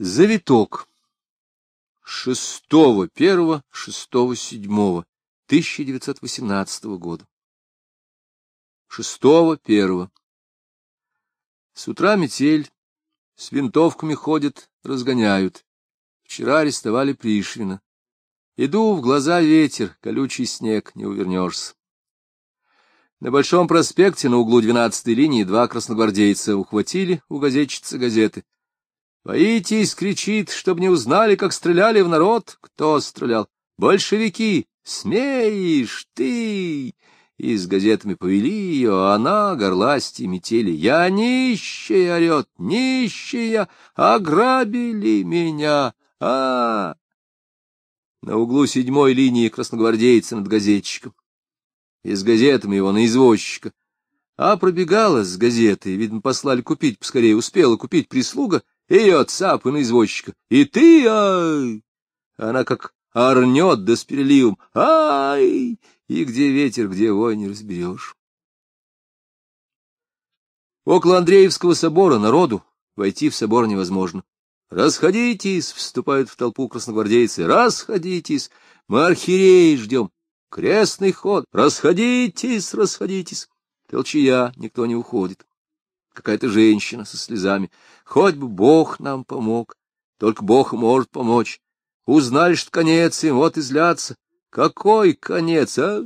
Завиток. Шестого первого, шестого седьмого, 1918 года. Шестого первого. С утра метель, с винтовками ходят, разгоняют. Вчера арестовали Пришвина. Иду, в глаза ветер, колючий снег, не увернешься. На Большом проспекте на углу 12-й линии два красногвардейца ухватили у газетчицы газеты. «Боитесь!» — кричит, чтобы не узнали, как стреляли в народ. Кто стрелял? Большевики! Смеешь ты! И с газетами повели ее, а она, горласти, метели. «Я нищая!» — орет. «Нищая! Ограбили меня! а, На углу седьмой линии красногвардейцы над газетчиком и с газетами его на извозчика. А пробегала с газетой, видно, послали купить поскорее, успела купить прислуга, ее цапы на извозчика. И ты, ай! Она как орнет да с переливом. Ай! И где ветер, где вой, не разберешь. Около Андреевского собора народу войти в собор невозможно. «Расходитесь!» — вступают в толпу красногвардейцы. «Расходитесь! Мы архиереи ждем!» Крестный ход! Расходитесь, расходитесь! Толчья, никто не уходит. Какая-то женщина со слезами. Хоть бы Бог нам помог. Только Бог может помочь. Узнали, что конец им, вот изляться. Какой конец, а?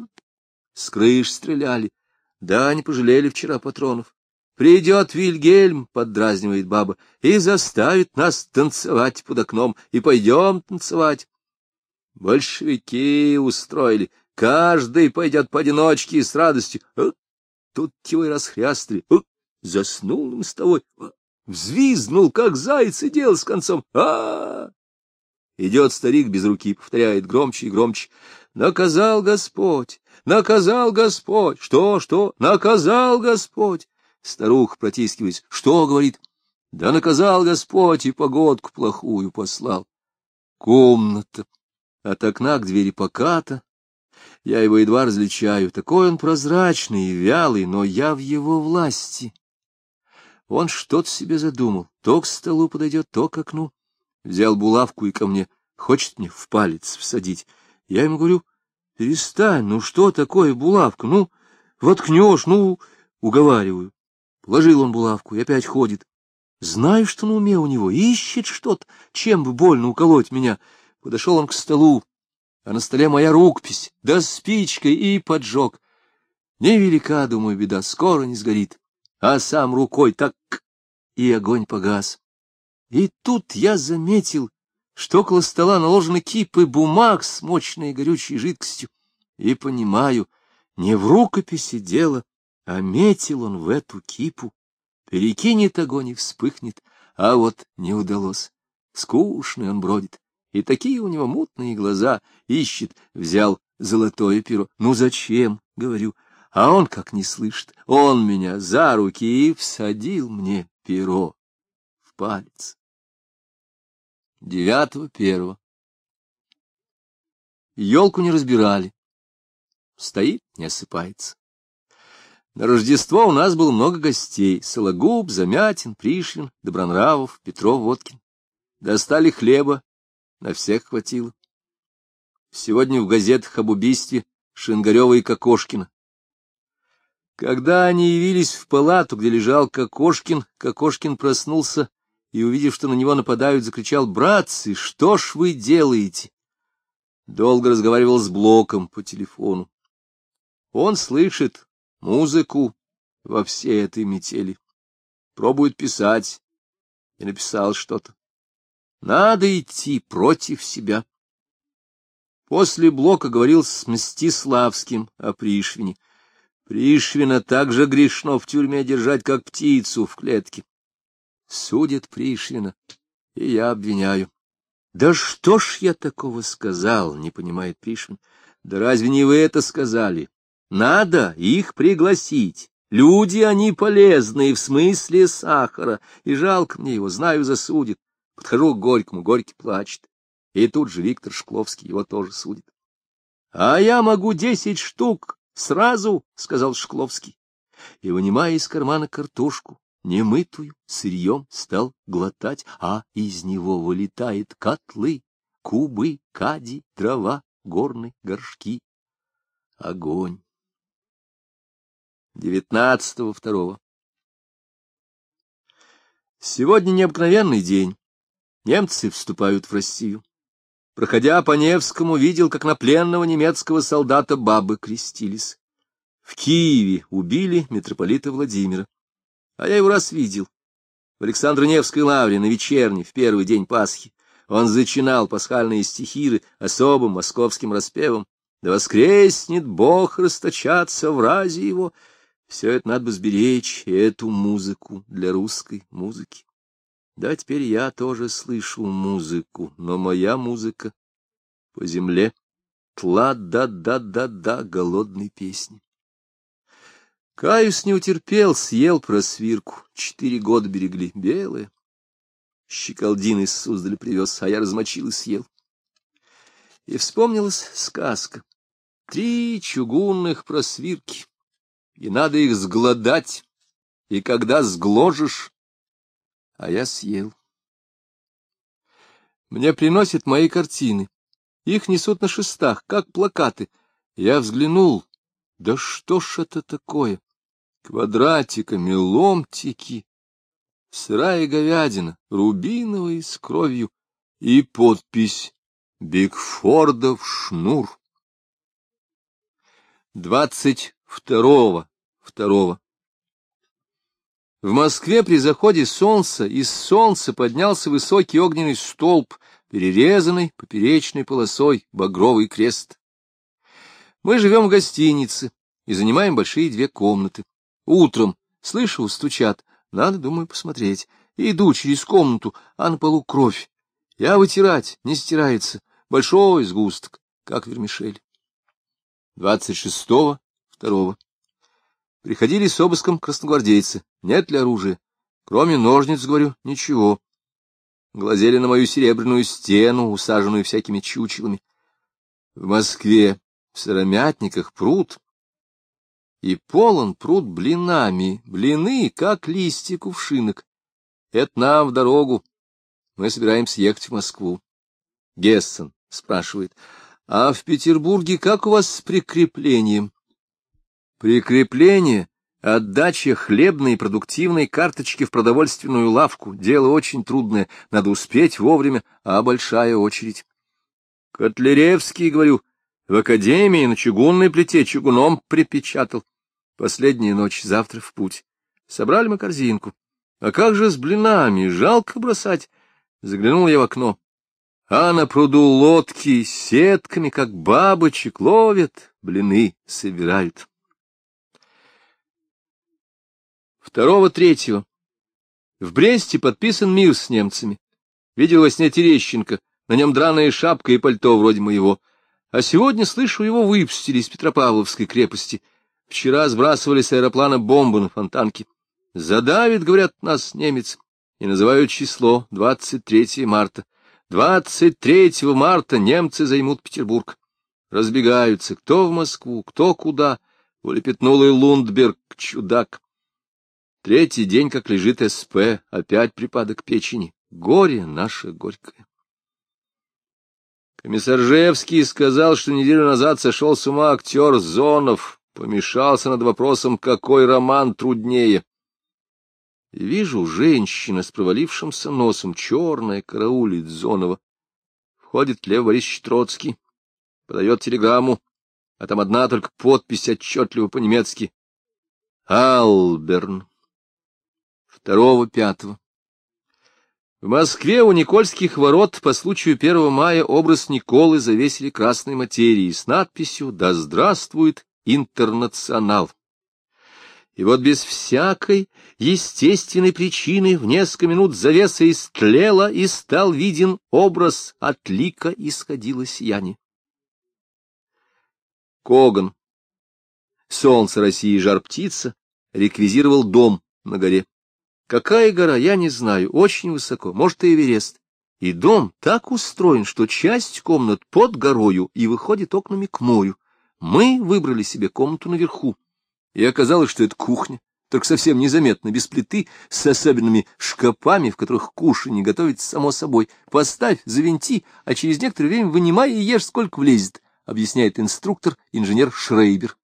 С крыш стреляли. Да, не пожалели вчера патронов. Придет Вильгельм, — поддразнивает баба, — и заставит нас танцевать под окном, и пойдем танцевать. Большевики устроили, Каждый пойдет поодиночке и с радостью. А? Тут его и расхрястали. Заснул на мостовой. А? Взвизнул, как заяц, и дело с концом. а, -а, -а Идет старик без руки, повторяет громче и громче. Наказал Господь, наказал Господь. Что, что? Наказал Господь. Старуха протискиваясь. Что, говорит? Да наказал Господь и погодку плохую послал. Комната. От окна к двери поката, я его едва различаю. Такой он прозрачный и вялый, но я в его власти. Он что-то себе задумал. То к столу подойдет, то к окну. Взял булавку и ко мне. Хочет мне в палец всадить. Я ему говорю, перестань, ну что такое булавка? Ну, воткнешь, ну, уговариваю. Положил он булавку и опять ходит. Знаю, что на уме у него, ищет что-то, чем бы больно уколоть меня. Подошел он к столу, а на столе моя рукопись, да спичкой и поджег. Невелика, думаю, беда, скоро не сгорит, а сам рукой так и огонь погас. И тут я заметил, что около стола наложены кипы бумаг с мощной горючей жидкостью, и понимаю, не в рукописи дело, а метил он в эту кипу. Перекинет огонь и вспыхнет, а вот не удалось. Скучный он бродит, и такие у него мутные глаза, ищет, взял золотое перо. Ну зачем, говорю, а он как не слышит, он меня за руки и всадил мне перо в палец. Девятого первого. Елку не разбирали. Стоит, не осыпается. На Рождество у нас было много гостей. Сологуб, Замятин, Пришвин, Добронравов, Петров, Водкин. Достали хлеба на всех хватило. Сегодня в газетах об убийстве Шингарева и Кокошкина. Когда они явились в палату, где лежал Кокошкин, Кокошкин проснулся и, увидев, что на него нападают, закричал «Братцы, что ж вы делаете?» Долго разговаривал с Блоком по телефону. Он слышит музыку во всей этой метели. Пробует писать. И написал что-то. Надо идти против себя. После Блока говорил с Мстиславским о Пришвине. Пришвина также грешно в тюрьме держать, как птицу в клетке. Судит Пришвина, и я обвиняю. Да что ж я такого сказал, не понимает Пришвин. Да разве не вы это сказали? Надо их пригласить. Люди они полезные в смысле сахара, и жалко мне его, знаю, засудит. Подхожу к Горькому, Горький плачет. И тут же Виктор Шкловский его тоже судит. — А я могу десять штук сразу, — сказал Шкловский. И, вынимая из кармана картошку, немытую, сырьем стал глотать, а из него вылетает котлы, кубы, кади, дрова, горные горшки. Огонь. Девятнадцатого второго. Сегодня необыкновенный день. Немцы вступают в Россию. Проходя по Невскому, видел, как на пленного немецкого солдата бабы крестились. В Киеве убили митрополита Владимира. А я его раз видел. В Александро-Невской лавре на вечерне, в первый день Пасхи. Он зачинал пасхальные стихиры особым московским распевом. Да воскреснет Бог расточаться в разе его, все это надо бы сберечь, эту музыку для русской музыки. Да, теперь я тоже слышу музыку, но моя музыка по земле. Тла-да-да-да-да голодной песни. Каюс не утерпел, съел просвирку. Четыре года берегли, белые. Щеколдин из Суздаля привез, а я размочил и съел. И вспомнилась сказка. Три чугунных просвирки и надо их сгладать, и когда сгложишь, а я съел. Мне приносят мои картины. Их несут на шестах, как плакаты. Я взглянул. Да что ж это такое? Квадратиками, ломтики, сырая говядина, рубиновая с кровью и подпись «Бигфордов шнур». Двадцать второго второго. В Москве при заходе солнца из солнца поднялся высокий огненный столб, перерезанный поперечной полосой багровый крест. Мы живем в гостинице и занимаем большие две комнаты. Утром, слышу, стучат, надо, думаю, посмотреть. иду через комнату, а на полу кровь. Я вытирать, не стирается. Большой сгусток, как вермишель. Двадцать шестого, второго. Приходили с обыском красногвардейцы. Нет ли оружия? Кроме ножниц, говорю, ничего. Глазели на мою серебряную стену, усаженную всякими чучелами. В Москве, в Сыромятниках, пруд. И полон пруд блинами, блины, как листья кувшинок. Это нам в дорогу. Мы собираемся ехать в Москву. Гессен спрашивает, а в Петербурге как у вас с прикреплением? Прикрепление, отдача хлебной и продуктивной карточки в продовольственную лавку — дело очень трудное, надо успеть вовремя, а большая очередь. Котляревский, говорю, в академии на чугунной плите чугуном припечатал. Последняя ночь, завтра в путь. Собрали мы корзинку. А как же с блинами? Жалко бросать. Заглянул я в окно. А на пруду лодки сетками, как бабочек, ловят, блины собирают. Второго, третьего. В Бресте подписан мир с немцами. Видел во сне Терещенко, на нем драная шапка и пальто вроде моего. А сегодня, слышу, его выпустили из Петропавловской крепости. Вчера сбрасывали с аэроплана бомбы на фонтанке. Задавит, говорят, нас немец, и называют число 23 марта. 23 марта немцы займут Петербург. Разбегаются, кто в Москву, кто куда. Улепетнул и Лундберг, чудак. Третий день, как лежит СП, опять припадок печени. Горе наше горькое. Комиссар Жевский сказал, что неделю назад сошел с ума актер Зонов, помешался над вопросом, какой роман труднее. И вижу, женщина с провалившимся носом, черная, караулит Зонова. Входит Лев Борисович Троцкий, подает телеграмму, а там одна только подпись отчетливо по-немецки. Алберн второго пятого. В Москве у Никольских ворот по случаю 1 мая образ Николы завесили красной материей с надписью «Да здравствует интернационал». И вот без всякой естественной причины в несколько минут завеса истлела, и стал виден образ от лика исходило сияние. Коган, солнце России жар-птица, реквизировал дом на горе. Какая гора, я не знаю, очень высоко, может, и Эверест. И дом так устроен, что часть комнат под горою и выходит окнами к морю. Мы выбрали себе комнату наверху, и оказалось, что это кухня. только совсем незаметно, без плиты, с особенными шкапами, в которых кушанье готовится само собой. Поставь, завинти, а через некоторое время вынимай и ешь, сколько влезет, — объясняет инструктор, инженер Шрейбер.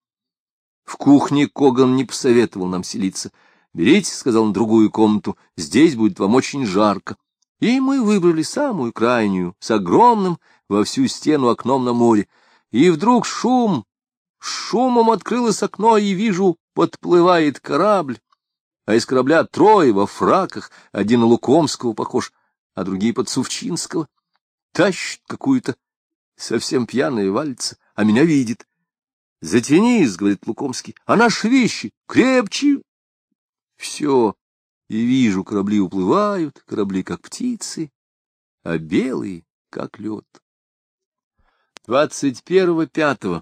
В кухне Коган не посоветовал нам селиться. «Берите», — сказал он, — «другую комнату, здесь будет вам очень жарко». И мы выбрали самую крайнюю, с огромным во всю стену окном на море. И вдруг шум, шумом открылось окно, и вижу, подплывает корабль, а из корабля трое во фраках, один Лукомского похож, а другие под Сувчинского. Тащит какую-то, совсем пьяная валится, а меня видит. — Затянись, — говорит Лукомский, — а наши вещи крепче. Все, и вижу, корабли уплывают, корабли как птицы, а белые как лед. Двадцать первого пятого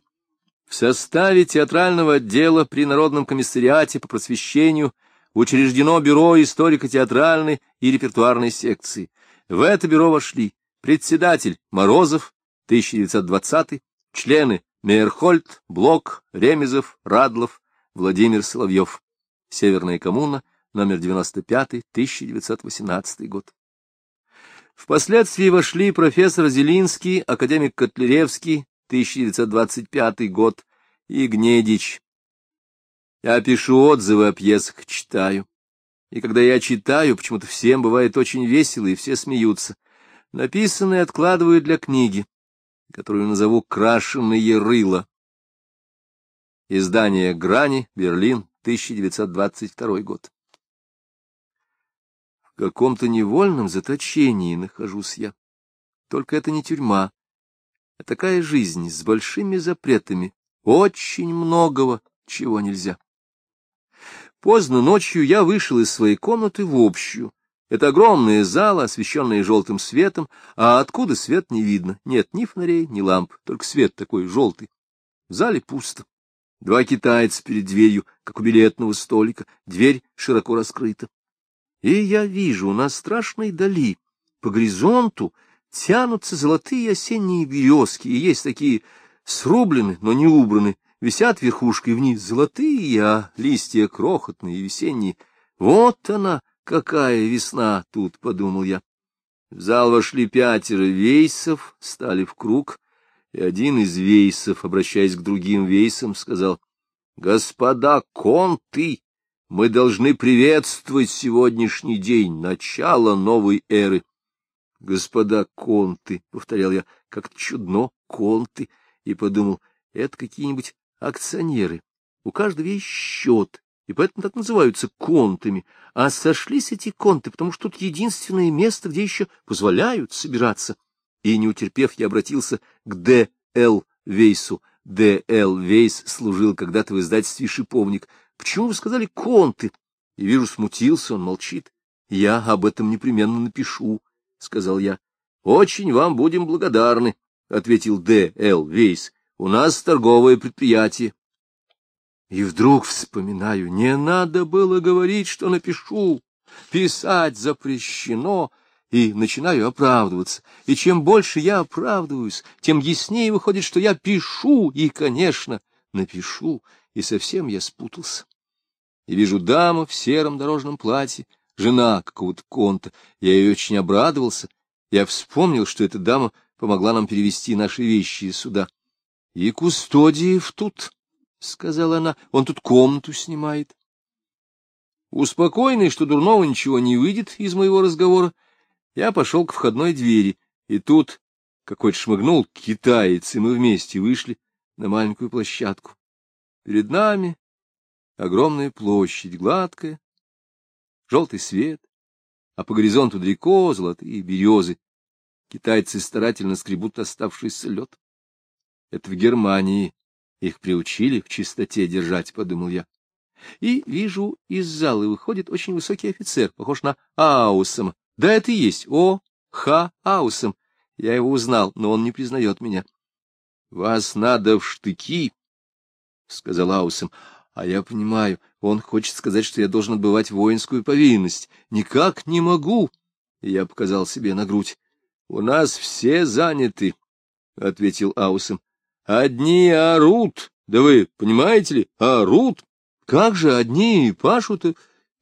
в составе театрального отдела при Народном комиссариате по просвещению учреждено бюро историко-театральной и репертуарной секции. В это бюро вошли председатель Морозов, 1920 члены Мейерхольд, Блок, Ремезов, Радлов, Владимир Соловьев. Северная коммуна, номер 95, 1918 год. Впоследствии вошли профессор Зелинский, академик Котляревский, 1925 год, и Гнедич. Я пишу отзывы о пьесах, читаю. И когда я читаю, почему-то всем бывает очень весело, и все смеются. Написанные откладываю для книги, которую назову «Крашеные рыла». Издание «Грани», Берлин, 1922 год. В каком-то невольном заточении нахожусь я. Только это не тюрьма, а такая жизнь с большими запретами, очень многого, чего нельзя. Поздно ночью я вышел из своей комнаты в общую. Это огромная зала, освещенная желтым светом, а откуда свет не видно. Нет ни фонарей, ни ламп, только свет такой желтый. В зале пусто. Два китайца перед дверью, как у билетного столика, дверь широко раскрыта. И я вижу на страшной дали, по горизонту, тянутся золотые осенние березки, и есть такие срублены, но не убраны, висят верхушкой вниз золотые, а листья крохотные и весенние. Вот она, какая весна тут, — подумал я. В зал вошли пятеро вейсов, стали в круг, и один из вейсов, обращаясь к другим вейсам, сказал, — Господа конты, мы должны приветствовать сегодняшний день, начало новой эры. — Господа конты, — повторял я, — как чудно, конты, и подумал, это какие-нибудь акционеры. У каждого есть счет, и поэтому так называются контами. А сошлись эти конты, потому что тут единственное место, где еще позволяют собираться. И, не утерпев, я обратился к Д.Л. Вейсу. Д.Л. Вейс служил когда-то в издательстве «Шиповник». Почему вы сказали «конты»? И вижу, смутился, он молчит. Я об этом непременно напишу. — сказал я. — Очень вам будем благодарны, — ответил Д. Л. Вейс. — У нас торговое предприятие. И вдруг вспоминаю, не надо было говорить, что напишу. Писать запрещено, и начинаю оправдываться. И чем больше я оправдываюсь, тем яснее выходит, что я пишу, и, конечно, напишу, и совсем я спутался. И вижу даму в сером дорожном платье, жена какого-то конта. Я ей очень обрадовался. Я вспомнил, что эта дама помогла нам перевести наши вещи сюда. — И Кустодиев тут, — сказала она, — он тут комнату снимает. Успокоенный, что дурного ничего не выйдет из моего разговора, я пошел к входной двери, и тут какой-то шмыгнул китаец, и мы вместе вышли на маленькую площадку. Перед нами огромная площадь, гладкая, желтый свет, а по горизонту далеко золотые березы. Китайцы старательно скребут оставшийся лед. Это в Германии их приучили в чистоте держать, — подумал я. И вижу, из зала выходит очень высокий офицер, похож на Аусом. Да, это и есть О. Х. Аусом. Я его узнал, но он не признает меня. — Вас надо в штыки, — сказал Аусом. А я понимаю, он хочет сказать, что я должен отбывать воинскую повинность. Никак не могу. Я показал себе на грудь. — У нас все заняты, — ответил Аусом. — Одни орут. Да вы понимаете ли, орут. Как же одни пашут,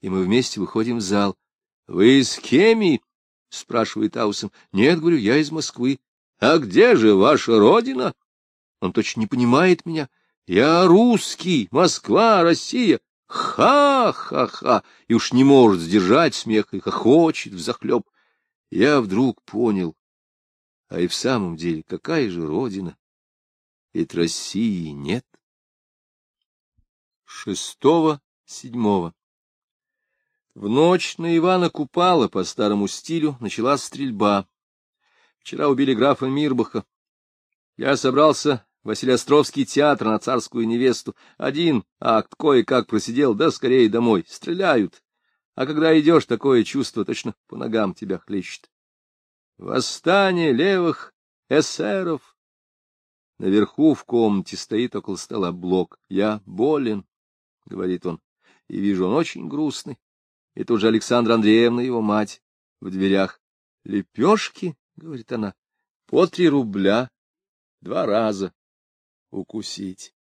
и мы вместе выходим в зал. — Вы из Кеми? — спрашивает Аусом. — Нет, говорю, я из Москвы. — А где же ваша родина? Он точно не понимает меня. Я русский, Москва, Россия. Ха-ха-ха! И уж не может сдержать смех и хохочет взахлеб. Я вдруг понял. А и в самом деле, какая же родина? Ведь России нет. Шестого, седьмого. В ночь на Ивана Купала по старому стилю началась стрельба. Вчера убили графа Мирбаха. Я собрался в Василиостровский театр на царскую невесту. Один акт кое-как просидел, да скорее домой. Стреляют. А когда идешь, такое чувство точно по ногам тебя хлещет. Восстание левых эсеров. Наверху в комнате стоит около стола блок. Я болен, — говорит он, — и вижу, он очень грустный. И тут же Александра Андреевна, его мать, в дверях. — Лепешки, — говорит она, — по три рубля, два раза укусить.